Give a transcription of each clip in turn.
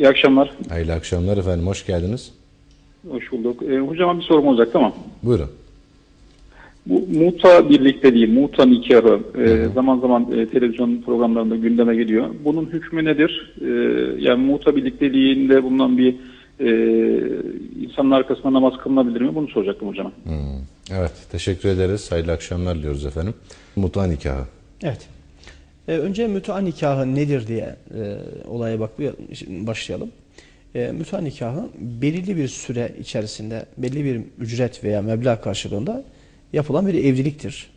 İyi akşamlar. Hayırlı akşamlar efendim, hoş geldiniz. Hoş bulduk. E, hocama bir sorum olacak tamam. Buyurun. Bu muta birlikte değil, muta nikahı e, zaman zaman e, televizyon programlarında gündeme geliyor. Bunun hükmü nedir? E, yani muta birlikteliğinde bulunan bir e, insanın arkasında namaz kılınabilir mi? Bunu soracaktım hocama. Hmm, Evet, teşekkür ederiz. Hayırlı akşamlar diliyoruz efendim. Muta nikahı. Evet. Ee, önce mütea nikahı nedir diye e, olaya bak başlayalım. E, mütea nikahı belirli bir süre içerisinde belli bir ücret veya meblağ karşılığında yapılan bir evliliktir.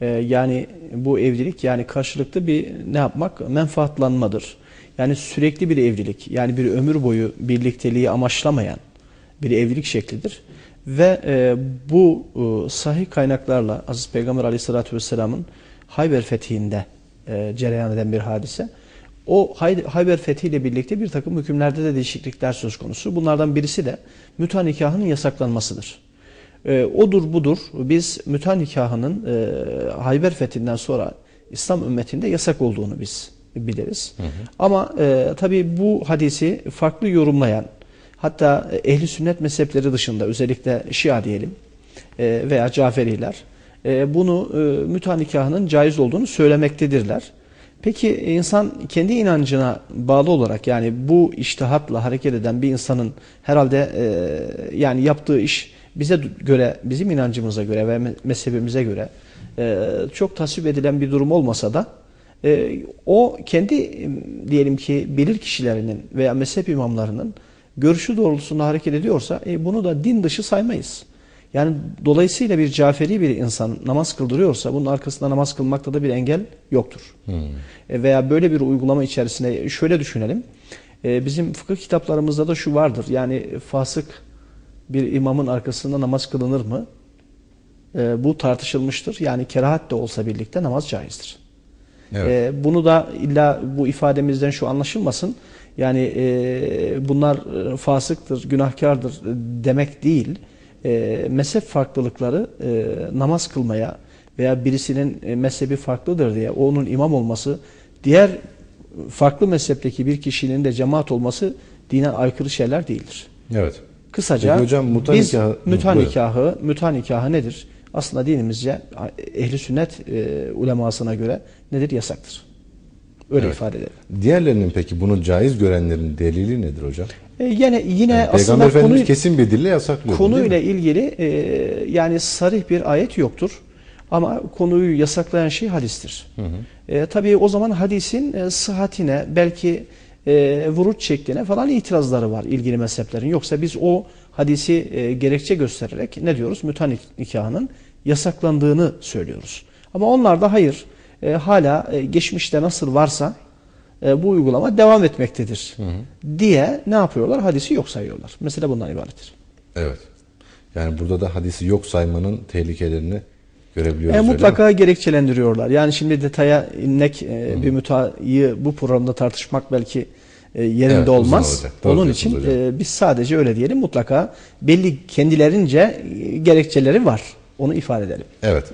E, yani bu evlilik yani karşılıklı bir ne yapmak? Menfaatlanmadır. Yani sürekli bir evlilik yani bir ömür boyu birlikteliği amaçlamayan bir evlilik şeklidir. Ve e, bu e, sahih kaynaklarla Aziz Peygamber Aleyhisselatü Vesselam'ın Hayber fethinde e, cereyan eden bir hadise. O Hay Hayber fethiyle birlikte bir takım hükümlerde de değişiklikler söz konusu. Bunlardan birisi de müta nikahının yasaklanmasıdır. E, odur budur biz müta nikahının e, Hayber fethinden sonra İslam ümmetinde yasak olduğunu biz biliriz. Hı hı. Ama e, tabi bu hadisi farklı yorumlayan hatta ehli sünnet mezhepleri dışında özellikle Şia diyelim e, veya Caferiler e, bunu e, müta nikahının caiz olduğunu söylemektedirler. Peki insan kendi inancına bağlı olarak yani bu iştihatla hareket eden bir insanın herhalde e, yani yaptığı iş bize göre, bizim inancımıza göre ve mezhebimize göre e, çok tasvip edilen bir durum olmasa da e, o kendi diyelim ki bilir kişilerinin veya mezhep imamlarının görüşü doğrultusunda hareket ediyorsa e, bunu da din dışı saymayız. Yani dolayısıyla bir Caferi bir insan namaz kıldırıyorsa bunun arkasında namaz kılmakta da bir engel yoktur. Hmm. E, veya böyle bir uygulama içerisinde şöyle düşünelim. E, bizim fıkıh kitaplarımızda da şu vardır. Yani fasık bir imamın arkasında namaz kılınır mı? E, bu tartışılmıştır. Yani kerahat de olsa birlikte namaz caizdir. Evet. E, bunu da illa bu ifademizden şu anlaşılmasın. Yani e, bunlar e, fasıktır, günahkardır demek değil. E, mezhep farklılıkları e, namaz kılmaya veya birisinin e, mezhebi farklıdır diye onun imam olması, diğer farklı mezhepteki bir kişinin de cemaat olması dine aykırı şeyler değildir. Evet. Kısaca Peki hocam, muta biz nikahı, müta nikahı, müta nikahı nedir? Aslında dinimizce ehli sünnet e, ulemasına göre nedir? Yasaktır. Öyle evet. ifade edelim. Diğerlerinin peki bunu caiz görenlerin delili nedir hocam? E, yine yine yani aslında Peygamber Efendimiz konu, kesin bir dille yasaklıyor. Konuyla ilgili e, yani sarih bir ayet yoktur. Ama konuyu yasaklayan şey hadistir. Hı hı. E, tabii o zaman hadisin e, sıhhatine belki e, vuruç şekline falan itirazları var ilgili mezheplerin. Yoksa biz o hadisi e, gerekçe göstererek ne diyoruz? Mütan nikahının yasaklandığını söylüyoruz. Ama onlar da hayır e, hala e, geçmişte nasıl varsa e, bu uygulama devam etmektedir hı hı. diye ne yapıyorlar? Hadisi yok sayıyorlar. Mesela bundan ibarettir. Evet. Yani burada da hadisi yok saymanın tehlikelerini görebiliyoruz. E, mutlaka gerekçelendiriyorlar. Yani şimdi detaya inmek e, bir müteayı bu programda tartışmak belki e, yerinde evet, olmaz. Onun için e, biz sadece öyle diyelim. Mutlaka belli kendilerince gerekçeleri var. Onu ifade edelim. Evet.